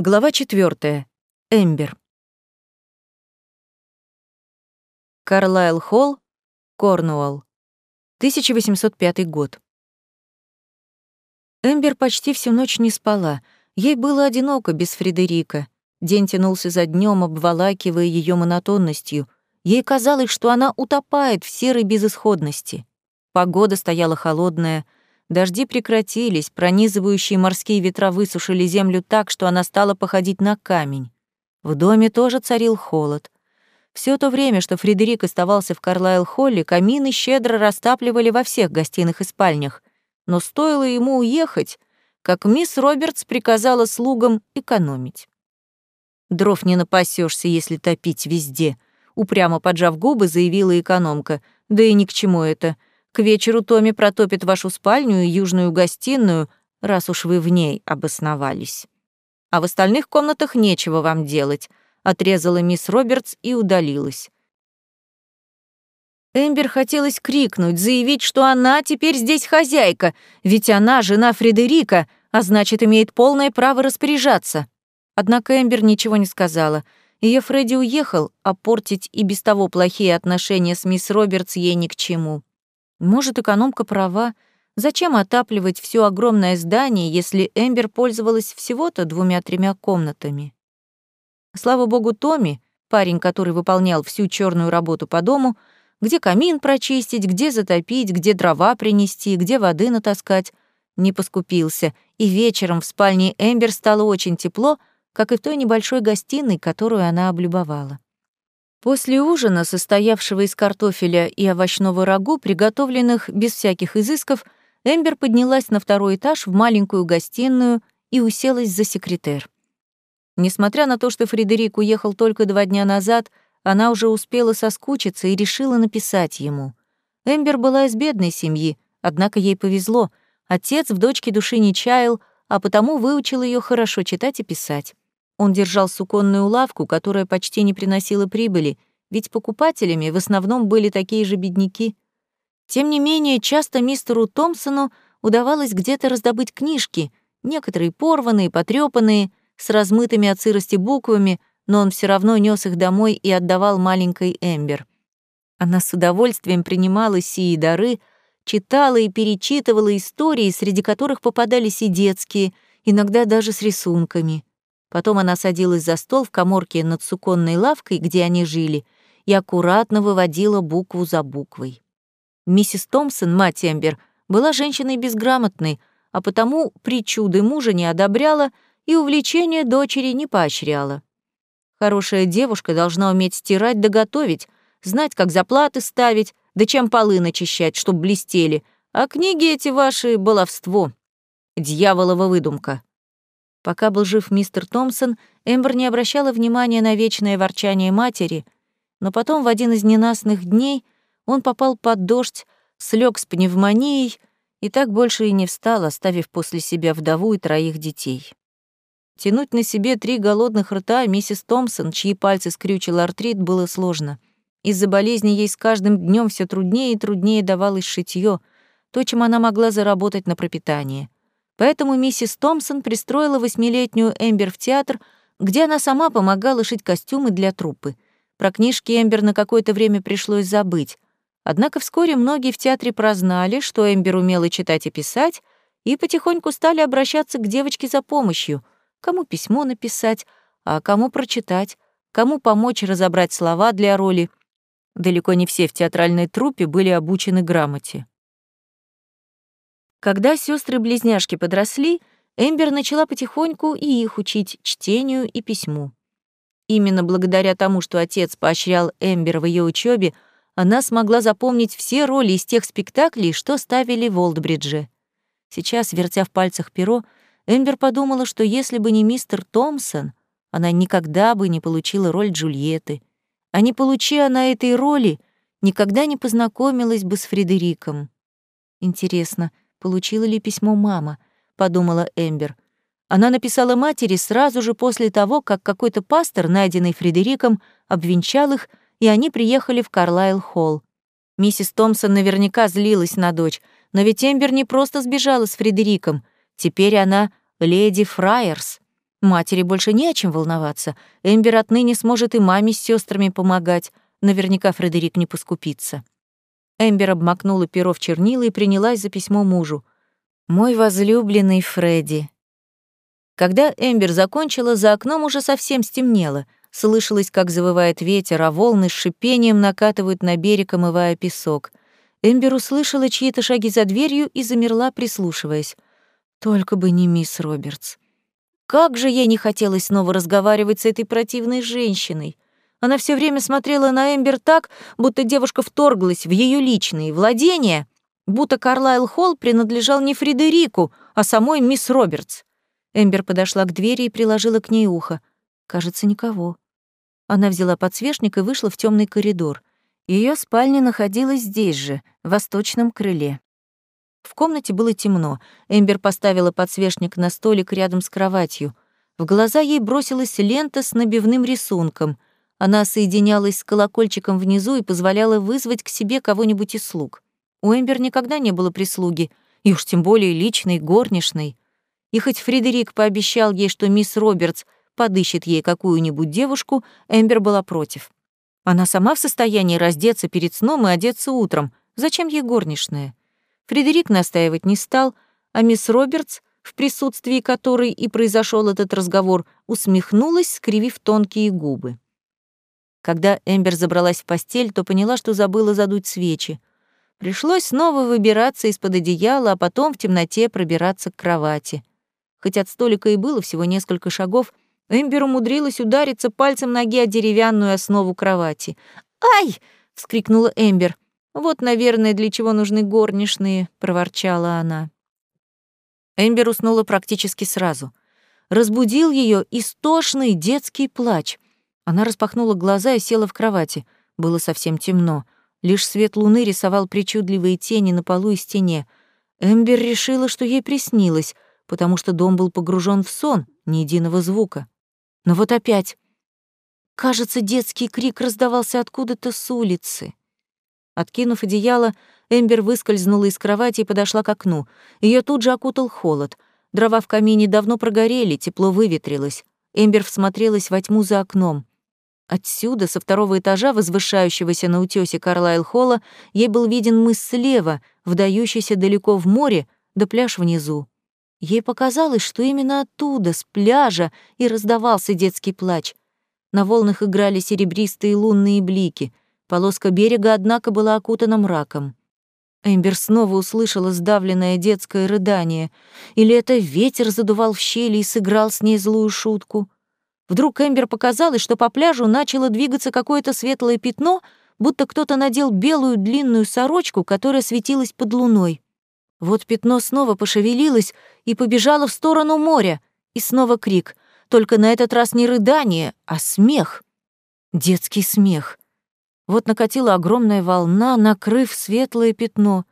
Глава 4. Эмбер. Карлайл Холл, Корнуолл. 1805 год. Эмбер почти всю ночь не спала. Ей было одиноко без Фредерика. День тянулся за днем, обволакивая ее монотонностью. Ей казалось, что она утопает в серой безысходности. Погода стояла холодная — Дожди прекратились, пронизывающие морские ветра высушили землю так, что она стала походить на камень. В доме тоже царил холод. Все то время, что Фредерик оставался в Карлайл-холле, камины щедро растапливали во всех гостиных и спальнях. Но стоило ему уехать, как мисс Робертс приказала слугам экономить. «Дров не напасешься, если топить везде», — упрямо поджав губы, заявила экономка. «Да и ни к чему это. К вечеру Томми протопит вашу спальню и южную гостиную, раз уж вы в ней обосновались. А в остальных комнатах нечего вам делать», — отрезала мисс Робертс и удалилась. Эмбер хотелось крикнуть, заявить, что она теперь здесь хозяйка, ведь она жена Фредерика, а значит, имеет полное право распоряжаться. Однако Эмбер ничего не сказала. Ее Фредди уехал, а портить и без того плохие отношения с мисс Робертс ей ни к чему. Может, экономка права. Зачем отапливать все огромное здание, если Эмбер пользовалась всего-то двумя-тремя комнатами? Слава богу, Томми, парень, который выполнял всю черную работу по дому, где камин прочистить, где затопить, где дрова принести, где воды натаскать, не поскупился, и вечером в спальне Эмбер стало очень тепло, как и в той небольшой гостиной, которую она облюбовала. После ужина, состоявшего из картофеля и овощного рагу, приготовленных без всяких изысков, Эмбер поднялась на второй этаж в маленькую гостиную и уселась за секретер. Несмотря на то, что Фредерик уехал только два дня назад, она уже успела соскучиться и решила написать ему. Эмбер была из бедной семьи, однако ей повезло. Отец в дочке души не чаял, а потому выучил ее хорошо читать и писать. Он держал суконную лавку, которая почти не приносила прибыли, ведь покупателями в основном были такие же бедняки. Тем не менее, часто мистеру Томпсону удавалось где-то раздобыть книжки, некоторые порванные, потрёпанные, с размытыми от сырости буквами, но он все равно нес их домой и отдавал маленькой Эмбер. Она с удовольствием принимала сии дары, читала и перечитывала истории, среди которых попадались и детские, иногда даже с рисунками. Потом она садилась за стол в коморке над суконной лавкой, где они жили, и аккуратно выводила букву за буквой. Миссис Томпсон, мать Эмбер, была женщиной безграмотной, а потому причуды мужа не одобряла и увлечение дочери не поощряла. Хорошая девушка должна уметь стирать да готовить, знать, как заплаты ставить, да чем полы начищать, чтоб блестели, а книги эти ваши — баловство. Дьяволова выдумка. Пока был жив мистер Томпсон, Эмбер не обращала внимания на вечное ворчание матери, но потом в один из ненастных дней он попал под дождь, слег с пневмонией и так больше и не встал, оставив после себя вдову и троих детей. Тянуть на себе три голодных рта миссис Томпсон, чьи пальцы скрючил артрит, было сложно. Из-за болезни ей с каждым днем все труднее и труднее давалось шитье, то, чем она могла заработать на пропитание. Поэтому миссис Томпсон пристроила восьмилетнюю Эмбер в театр, где она сама помогала шить костюмы для труппы. Про книжки Эмбер на какое-то время пришлось забыть. Однако вскоре многие в театре прознали, что Эмбер умела читать и писать, и потихоньку стали обращаться к девочке за помощью. Кому письмо написать, а кому прочитать, кому помочь разобрать слова для роли. Далеко не все в театральной труппе были обучены грамоте. Когда сестры-близняшки подросли, Эмбер начала потихоньку и их учить чтению и письму. Именно благодаря тому, что отец поощрял Эмбер в ее учебе, она смогла запомнить все роли из тех спектаклей, что ставили в Олдбридже. Сейчас, вертя в пальцах перо, Эмбер подумала, что если бы не мистер Томпсон, она никогда бы не получила роль Джульетты. А не получи она этой роли, никогда не познакомилась бы с Фредериком. Интересно, получила ли письмо мама, подумала Эмбер. Она написала матери сразу же после того, как какой-то пастор, найденный Фредериком, обвенчал их, и они приехали в Карлайл-холл. Миссис Томпсон наверняка злилась на дочь, но ведь Эмбер не просто сбежала с Фредериком, теперь она леди Фрайерс. Матери больше не о чем волноваться. Эмбер отныне сможет и маме с сестрами помогать. Наверняка Фредерик не поскупится. Эмбер обмакнула перо в чернила и принялась за письмо мужу. «Мой возлюбленный Фредди». Когда Эмбер закончила, за окном уже совсем стемнело. Слышалось, как завывает ветер, а волны с шипением накатывают на берег, омывая песок. Эмбер услышала чьи-то шаги за дверью и замерла, прислушиваясь. Только бы не мисс Робертс. Как же ей не хотелось снова разговаривать с этой противной женщиной. Она все время смотрела на Эмбер так, будто девушка вторглась в ее личные владения, будто Карлайл Холл принадлежал не Фредерику, а самой мисс Робертс. Эмбер подошла к двери и приложила к ней ухо. Кажется, никого. Она взяла подсвечник и вышла в темный коридор. Ее спальня находилась здесь же, в восточном крыле. В комнате было темно. Эмбер поставила подсвечник на столик рядом с кроватью. В глаза ей бросилась лента с набивным рисунком. Она соединялась с колокольчиком внизу и позволяла вызвать к себе кого-нибудь из слуг. У Эмбер никогда не было прислуги, и уж тем более личной, горничной. И хоть Фредерик пообещал ей, что мисс Робертс подыщет ей какую-нибудь девушку, Эмбер была против. Она сама в состоянии раздеться перед сном и одеться утром. Зачем ей горничная? Фредерик настаивать не стал, а мисс Робертс, в присутствии которой и произошел этот разговор, усмехнулась, скривив тонкие губы. Когда Эмбер забралась в постель, то поняла, что забыла задуть свечи. Пришлось снова выбираться из-под одеяла, а потом в темноте пробираться к кровати. Хоть от столика и было всего несколько шагов, Эмбер умудрилась удариться пальцем ноги о деревянную основу кровати. «Ай!» — вскрикнула Эмбер. «Вот, наверное, для чего нужны горничные», — проворчала она. Эмбер уснула практически сразу. Разбудил ее истошный детский плач. Она распахнула глаза и села в кровати. Было совсем темно. Лишь свет луны рисовал причудливые тени на полу и стене. Эмбер решила, что ей приснилось, потому что дом был погружен в сон, ни единого звука. Но вот опять. Кажется, детский крик раздавался откуда-то с улицы. Откинув одеяло, Эмбер выскользнула из кровати и подошла к окну. Ее тут же окутал холод. Дрова в камине давно прогорели, тепло выветрилось. Эмбер всмотрелась во тьму за окном. Отсюда, со второго этажа, возвышающегося на утёсе Карлайл-холла, ей был виден мыс слева, вдающийся далеко в море, да пляж внизу. Ей показалось, что именно оттуда, с пляжа, и раздавался детский плач. На волнах играли серебристые лунные блики — Полоска берега, однако, была окутана мраком. Эмбер снова услышала сдавленное детское рыдание. Или это ветер задувал в щели и сыграл с ней злую шутку? Вдруг Эмбер показалось, что по пляжу начало двигаться какое-то светлое пятно, будто кто-то надел белую длинную сорочку, которая светилась под луной. Вот пятно снова пошевелилось и побежало в сторону моря, и снова крик. Только на этот раз не рыдание, а смех. Детский смех. Вот накатила огромная волна, накрыв светлое пятно,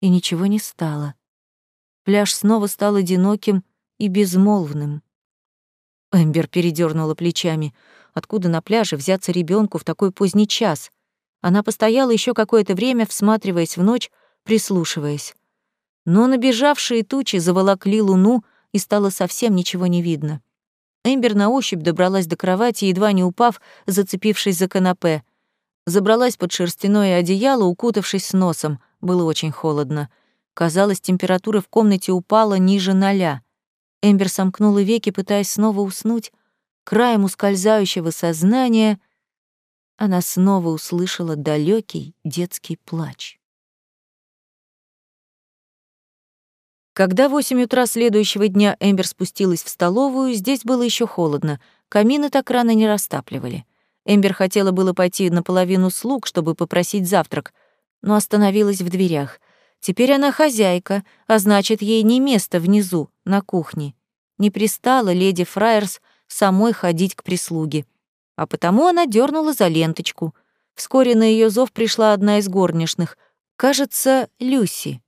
и ничего не стало. Пляж снова стал одиноким и безмолвным. Эмбер передернула плечами. Откуда на пляже взяться ребенку в такой поздний час? Она постояла еще какое-то время, всматриваясь в ночь, прислушиваясь. Но набежавшие тучи заволокли луну, и стало совсем ничего не видно. Эмбер на ощупь добралась до кровати, едва не упав, зацепившись за канапе. Забралась под шерстяное одеяло, укутавшись с носом. Было очень холодно. Казалось, температура в комнате упала ниже ноля. Эмбер сомкнула веки, пытаясь снова уснуть. Краем ускользающего сознания она снова услышала далекий детский плач. Когда в восемь утра следующего дня Эмбер спустилась в столовую, здесь было еще холодно, камины так рано не растапливали. Эмбер хотела было пойти наполовину слуг, чтобы попросить завтрак, но остановилась в дверях. Теперь она хозяйка, а значит, ей не место внизу, на кухне. Не пристала леди Фраерс самой ходить к прислуге. А потому она дернула за ленточку. Вскоре на ее зов пришла одна из горничных. Кажется, Люси.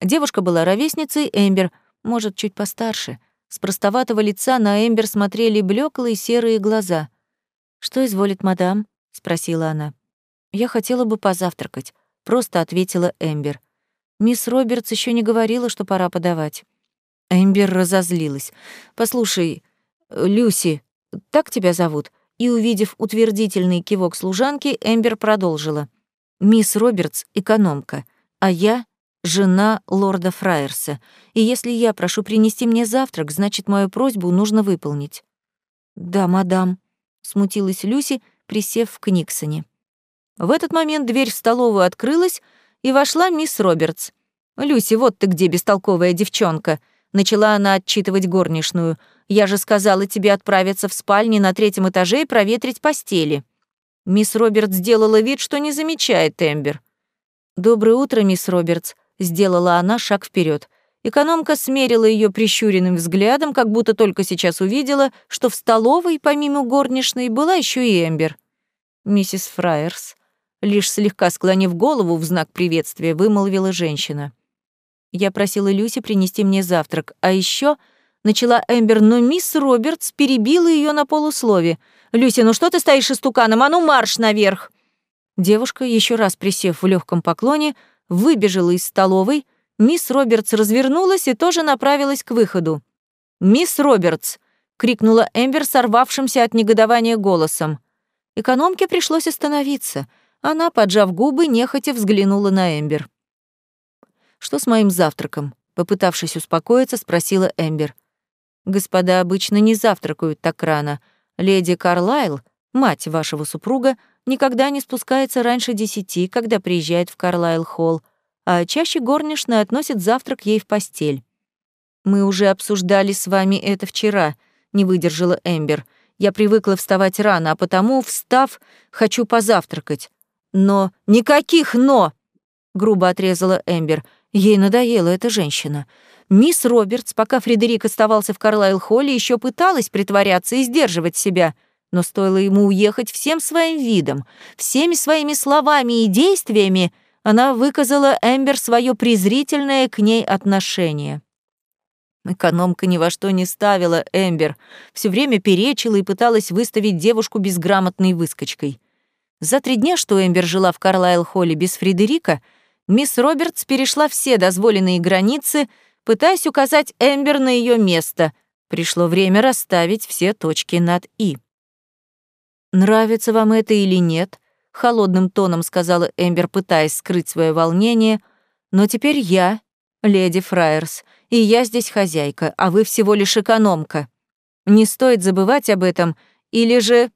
Девушка была ровесницей Эмбер, может, чуть постарше. С простоватого лица на Эмбер смотрели блеклые серые глаза — «Что изволит мадам?» — спросила она. «Я хотела бы позавтракать», — просто ответила Эмбер. «Мисс Робертс еще не говорила, что пора подавать». Эмбер разозлилась. «Послушай, Люси, так тебя зовут?» И, увидев утвердительный кивок служанки, Эмбер продолжила. «Мисс Робертс — экономка, а я — жена лорда Фраерса. И если я прошу принести мне завтрак, значит, мою просьбу нужно выполнить». «Да, мадам», — смутилась Люси, присев в Книксоне. В этот момент дверь в столовую открылась, и вошла мисс Робертс. «Люси, вот ты где, бестолковая девчонка!» Начала она отчитывать горничную. «Я же сказала тебе отправиться в спальне на третьем этаже и проветрить постели». Мисс Робертс сделала вид, что не замечает Эмбер. «Доброе утро, мисс Робертс», — сделала она шаг вперед. Экономка смерила ее прищуренным взглядом, как будто только сейчас увидела, что в столовой, помимо горничной, была еще и Эмбер. «Миссис Фраерс», лишь слегка склонив голову в знак приветствия, вымолвила женщина. Я просила Люси принести мне завтрак, а еще начала Эмбер, но мисс Робертс перебила ее на полуслове. «Люси, ну что ты стоишь истуканом? А ну марш наверх!» Девушка, еще раз присев в легком поклоне, выбежала из столовой, мисс Робертс развернулась и тоже направилась к выходу. «Мисс Робертс!» — крикнула Эмбер сорвавшимся от негодования голосом. Экономке пришлось остановиться. Она, поджав губы, нехотя взглянула на Эмбер. «Что с моим завтраком?» Попытавшись успокоиться, спросила Эмбер. «Господа обычно не завтракают так рано. Леди Карлайл, мать вашего супруга, никогда не спускается раньше десяти, когда приезжает в Карлайл-холл, а чаще горничная относит завтрак ей в постель. «Мы уже обсуждали с вами это вчера», — не выдержала Эмбер. «Я привыкла вставать рано, а потому, встав, хочу позавтракать». «Но...» «Никаких «но!» — грубо отрезала Эмбер. Ей надоела эта женщина. Мисс Робертс, пока Фредерик оставался в Карлайл-холле, еще пыталась притворяться и сдерживать себя, но стоило ему уехать всем своим видом, всеми своими словами и действиями, она выказала Эмбер свое презрительное к ней отношение. Экономка ни во что не ставила Эмбер, все время перечила и пыталась выставить девушку безграмотной выскочкой. За три дня, что Эмбер жила в Карлайл-холле без Фредерика, Мисс Робертс перешла все дозволенные границы, пытаясь указать Эмбер на ее место. Пришло время расставить все точки над «и». «Нравится вам это или нет?» — холодным тоном сказала Эмбер, пытаясь скрыть свое волнение. «Но теперь я, леди Фраерс, и я здесь хозяйка, а вы всего лишь экономка. Не стоит забывать об этом, или же...»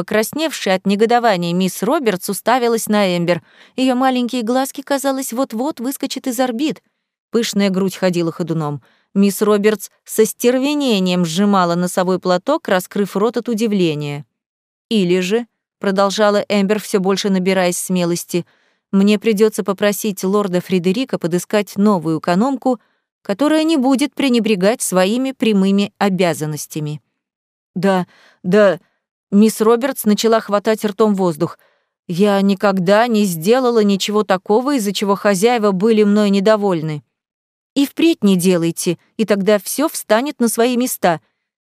Покрасневшая от негодования мисс Робертс уставилась на Эмбер. Ее маленькие глазки, казалось, вот-вот выскочат из орбит. Пышная грудь ходила ходуном. Мисс Робертс со стервенением сжимала носовой платок, раскрыв рот от удивления. «Или же», — продолжала Эмбер, все больше набираясь смелости, «мне придется попросить лорда Фредерика подыскать новую экономку, которая не будет пренебрегать своими прямыми обязанностями». «Да, да», Мисс Робертс начала хватать ртом воздух. «Я никогда не сделала ничего такого, из-за чего хозяева были мной недовольны. И впредь не делайте, и тогда все встанет на свои места.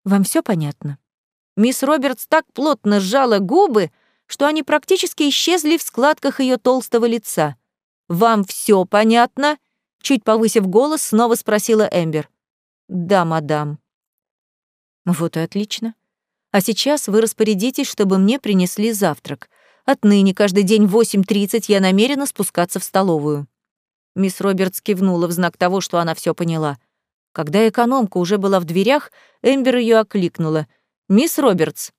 Вам все понятно?» Мисс Робертс так плотно сжала губы, что они практически исчезли в складках ее толстого лица. «Вам все понятно?» Чуть повысив голос, снова спросила Эмбер. «Да, мадам». «Вот и отлично. А сейчас вы распорядитесь, чтобы мне принесли завтрак. Отныне каждый день в 8.30 я намерена спускаться в столовую». Мисс Робертс кивнула в знак того, что она все поняла. Когда экономка уже была в дверях, Эмбер ее окликнула. «Мисс Робертс!»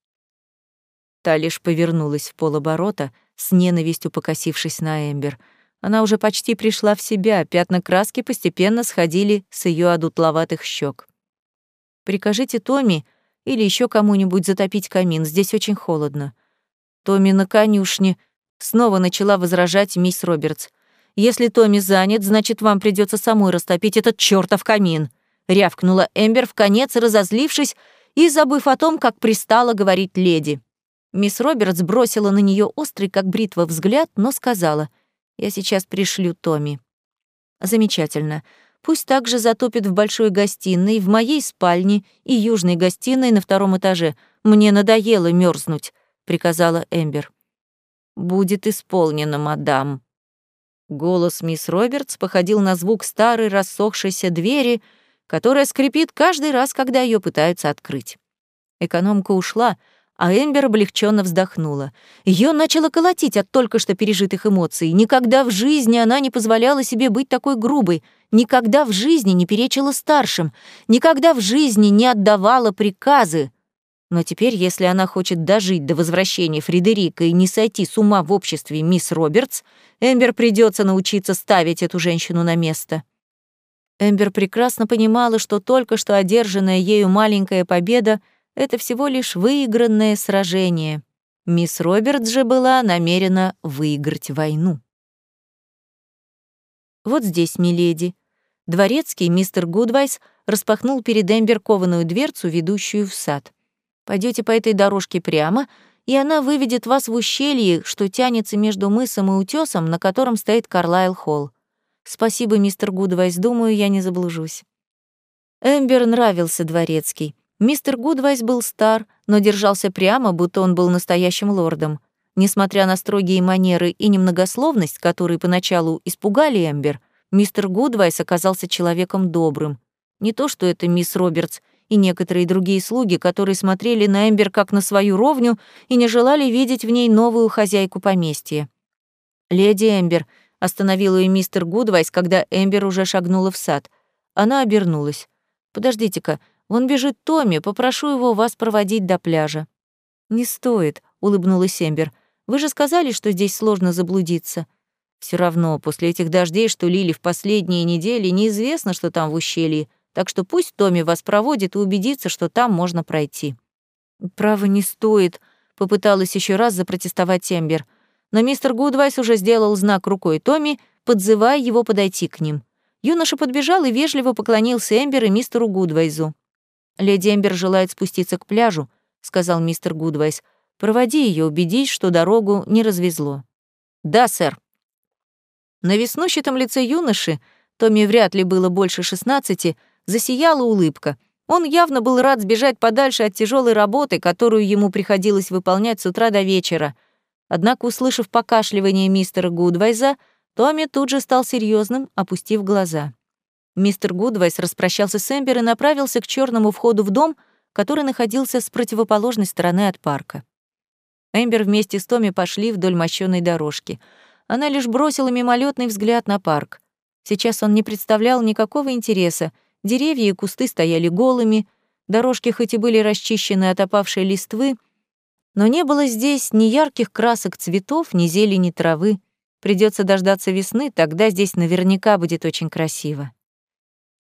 Та лишь повернулась в полоборота, с ненавистью покосившись на Эмбер. Она уже почти пришла в себя, пятна краски постепенно сходили с ее одутловатых щек. «Прикажите Томми или еще кому-нибудь затопить камин, здесь очень холодно. Томми на конюшне. Снова начала возражать мисс Робертс. Если Томми занят, значит, вам придется самой растопить этот чертов камин. Рявкнула Эмбер в конец, разозлившись и забыв о том, как пристала говорить леди. Мисс Робертс бросила на нее острый, как бритва, взгляд, но сказала, «Я сейчас пришлю Томми». «Замечательно. Пусть также затопит в большой гостиной, в моей спальне и южной гостиной на втором этаже. Мне надоело мерзнуть, приказала Эмбер. Будет исполнено, мадам. Голос мисс Робертс походил на звук старой рассохшейся двери, которая скрипит каждый раз, когда ее пытаются открыть. Экономка ушла, а Эмбер облегченно вздохнула. Ее начало колотить от только что пережитых эмоций. Никогда в жизни она не позволяла себе быть такой грубой, никогда в жизни не перечила старшим, никогда в жизни не отдавала приказы. Но теперь, если она хочет дожить до возвращения Фредерика и не сойти с ума в обществе мисс Робертс, Эмбер придется научиться ставить эту женщину на место. Эмбер прекрасно понимала, что только что одержанная ею маленькая победа — это всего лишь выигранное сражение. Мисс Робертс же была намерена выиграть войну. Вот здесь, миледи. Дворецкий, мистер Гудвайс, распахнул перед Эмбер кованую дверцу, ведущую в сад. Пойдете по этой дорожке прямо, и она выведет вас в ущелье, что тянется между мысом и утесом, на котором стоит Карлайл Холл. Спасибо, мистер Гудвайс, думаю, я не заблужусь. Эмбер нравился дворецкий. Мистер Гудвайс был стар, но держался прямо, будто он был настоящим лордом. Несмотря на строгие манеры и немногословность, которые поначалу испугали Эмбер, мистер Гудвайс оказался человеком добрым. Не то, что это мисс Робертс и некоторые другие слуги, которые смотрели на Эмбер как на свою ровню и не желали видеть в ней новую хозяйку поместья. «Леди Эмбер», — остановил ее мистер Гудвайс, когда Эмбер уже шагнула в сад. Она обернулась. «Подождите-ка, Вон бежит Томми, попрошу его вас проводить до пляжа». «Не стоит», — улыбнулась Эмбер. «Вы же сказали, что здесь сложно заблудиться». Все равно, после этих дождей, что лили в последние недели, неизвестно, что там в ущелье, так что пусть Томми вас проводит и убедится, что там можно пройти». «Право не стоит», — попыталась еще раз запротестовать Эмбер. Но мистер Гудвайс уже сделал знак рукой Томми, подзывая его подойти к ним. Юноша подбежал и вежливо поклонился Эмбер и мистеру Гудвайзу. «Леди Эмбер желает спуститься к пляжу», — сказал мистер Гудвайс. «Проводи ее, убедись, что дорогу не развезло». «Да, сэр». На веснущатом лице юноши, Томми вряд ли было больше шестнадцати, засияла улыбка. Он явно был рад сбежать подальше от тяжелой работы, которую ему приходилось выполнять с утра до вечера. Однако, услышав покашливание мистера Гудвайза, Томми тут же стал серьезным, опустив глаза. Мистер Гудвайс распрощался с Эмбер и направился к черному входу в дом, который находился с противоположной стороны от парка. Эмбер вместе с Томми пошли вдоль мощёной дорожки. Она лишь бросила мимолетный взгляд на парк. Сейчас он не представлял никакого интереса. Деревья и кусты стояли голыми, дорожки хоть и были расчищены от опавшей листвы, но не было здесь ни ярких красок цветов, ни зелени травы. Придется дождаться весны, тогда здесь наверняка будет очень красиво.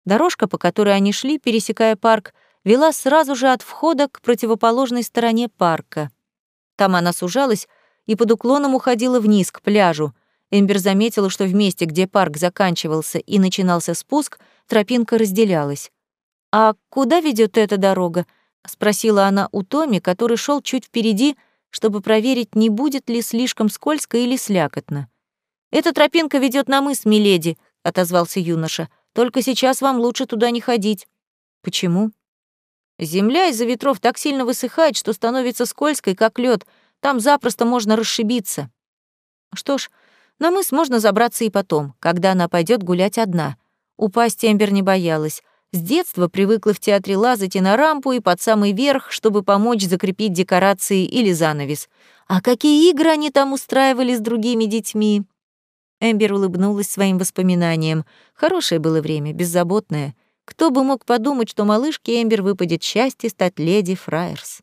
Дорожка, по которой они шли, пересекая парк, вела сразу же от входа к противоположной стороне парка. Там она сужалась и под уклоном уходила вниз, к пляжу. Эмбер заметила, что в месте, где парк заканчивался и начинался спуск, тропинка разделялась. «А куда ведет эта дорога?» — спросила она у Томи, который шел чуть впереди, чтобы проверить, не будет ли слишком скользко или слякотно. «Эта тропинка ведет на мыс, миледи», — отозвался юноша. Только сейчас вам лучше туда не ходить. Почему? Земля из-за ветров так сильно высыхает, что становится скользкой, как лед. Там запросто можно расшибиться. Что ж, на мыс можно забраться и потом, когда она пойдет гулять одна. Упасть Эмбер не боялась. С детства привыкла в театре лазать и на рампу, и под самый верх, чтобы помочь закрепить декорации или занавес. А какие игры они там устраивали с другими детьми? Эмбер улыбнулась своим воспоминаниям. Хорошее было время, беззаботное. Кто бы мог подумать, что малышке Эмбер выпадет счастье стать леди Фраерс.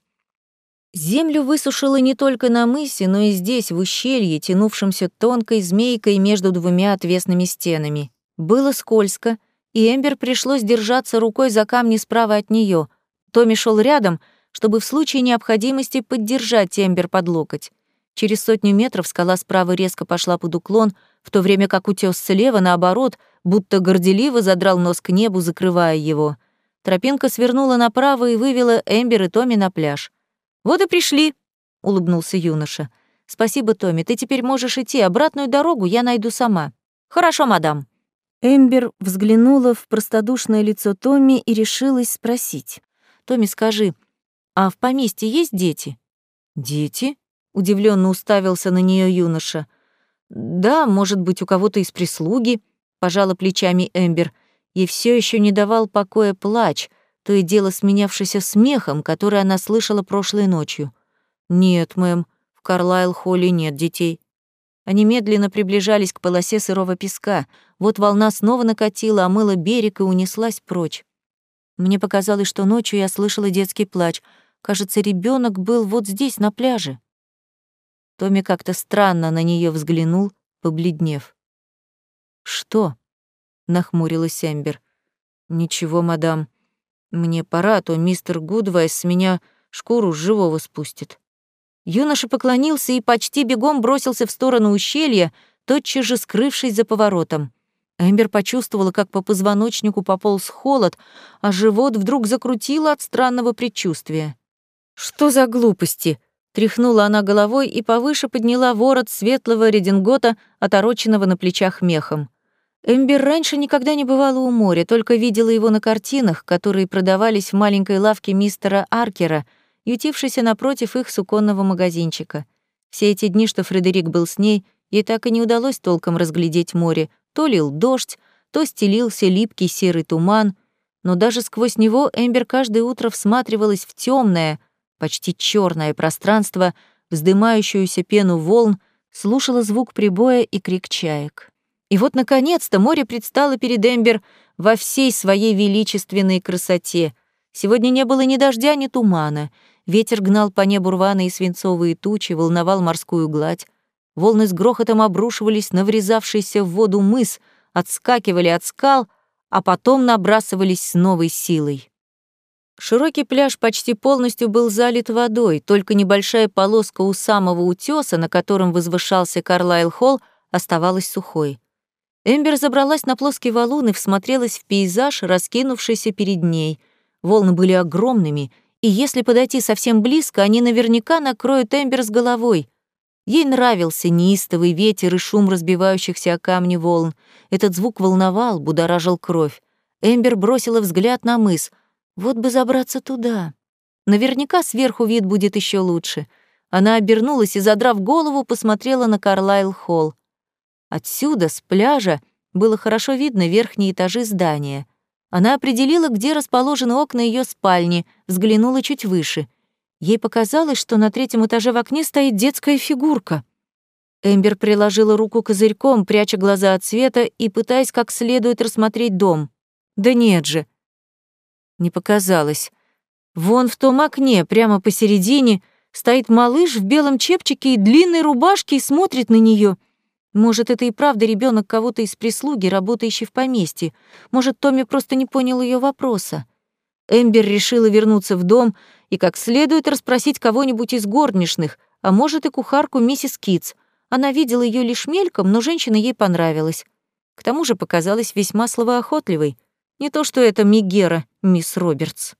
Землю высушило не только на мысе, но и здесь, в ущелье, тянувшемся тонкой змейкой между двумя отвесными стенами. Было скользко, и Эмбер пришлось держаться рукой за камни справа от нее. Томми шел рядом, чтобы в случае необходимости поддержать Эмбер под локоть. Через сотню метров скала справа резко пошла под уклон, в то время как утес слева, наоборот, будто горделиво задрал нос к небу, закрывая его. Тропинка свернула направо и вывела Эмбер и Томми на пляж. «Вот и пришли», — улыбнулся юноша. «Спасибо, Томми, ты теперь можешь идти, обратную дорогу я найду сама». «Хорошо, мадам». Эмбер взглянула в простодушное лицо Томми и решилась спросить. «Томми, скажи, а в поместье есть дети?» «Дети?» — удивленно уставился на нее юноша. «Да, может быть, у кого-то из прислуги», — пожала плечами Эмбер. Ей все еще не давал покоя плач, то и дело сменявшийся смехом, который она слышала прошлой ночью. «Нет, мэм, в Карлайл-холле нет детей». Они медленно приближались к полосе сырого песка. Вот волна снова накатила, омыла берег и унеслась прочь. Мне показалось, что ночью я слышала детский плач. Кажется, ребенок был вот здесь, на пляже. Томми как-то странно на нее взглянул, побледнев. «Что?» — нахмурилась Эмбер. «Ничего, мадам. Мне пора, а то мистер Гудвайс с меня шкуру живого спустит». Юноша поклонился и почти бегом бросился в сторону ущелья, тотчас же скрывшись за поворотом. Эмбер почувствовала, как по позвоночнику пополз холод, а живот вдруг закрутило от странного предчувствия. «Что за глупости?» Тряхнула она головой и повыше подняла ворот светлого редингота, отороченного на плечах мехом. Эмбер раньше никогда не бывала у моря, только видела его на картинах, которые продавались в маленькой лавке мистера Аркера, ютившейся напротив их суконного магазинчика. Все эти дни, что Фредерик был с ней, ей так и не удалось толком разглядеть море. То лил дождь, то стелился липкий серый туман, но даже сквозь него Эмбер каждое утро всматривалась в темное, почти черное пространство, вздымающуюся пену волн, слушала звук прибоя и крик чаек. И вот, наконец-то, море предстало перед Эмбер во всей своей величественной красоте. Сегодня не было ни дождя, ни тумана. Ветер гнал по небу рваные свинцовые тучи, волновал морскую гладь. Волны с грохотом обрушивались на врезавшийся в воду мыс, отскакивали от скал, а потом набрасывались с новой силой. Широкий пляж почти полностью был залит водой, только небольшая полоска у самого утеса, на котором возвышался Карлайл-холл, оставалась сухой. Эмбер забралась на плоский валун и всмотрелась в пейзаж, раскинувшийся перед ней. Волны были огромными, и если подойти совсем близко, они наверняка накроют Эмбер с головой. Ей нравился неистовый ветер и шум разбивающихся о камни волн. Этот звук волновал, будоражил кровь. Эмбер бросила взгляд на мыс — вот бы забраться туда. Наверняка сверху вид будет еще лучше. Она обернулась и, задрав голову, посмотрела на Карлайл-холл. Отсюда, с пляжа, было хорошо видно верхние этажи здания. Она определила, где расположены окна ее спальни, взглянула чуть выше. Ей показалось, что на третьем этаже в окне стоит детская фигурка. Эмбер приложила руку козырьком, пряча глаза от света и пытаясь как следует рассмотреть дом. Да нет же, не показалось. Вон в том окне, прямо посередине, стоит малыш в белом чепчике и длинной рубашке и смотрит на нее. Может, это и правда ребенок кого-то из прислуги, работающий в поместье. Может, Томми просто не понял ее вопроса. Эмбер решила вернуться в дом и как следует расспросить кого-нибудь из горничных, а может и кухарку миссис Китс. Она видела ее лишь мельком, но женщина ей понравилась. К тому же показалась весьма словоохотливой. Не то что это Мигера, мисс Робертс.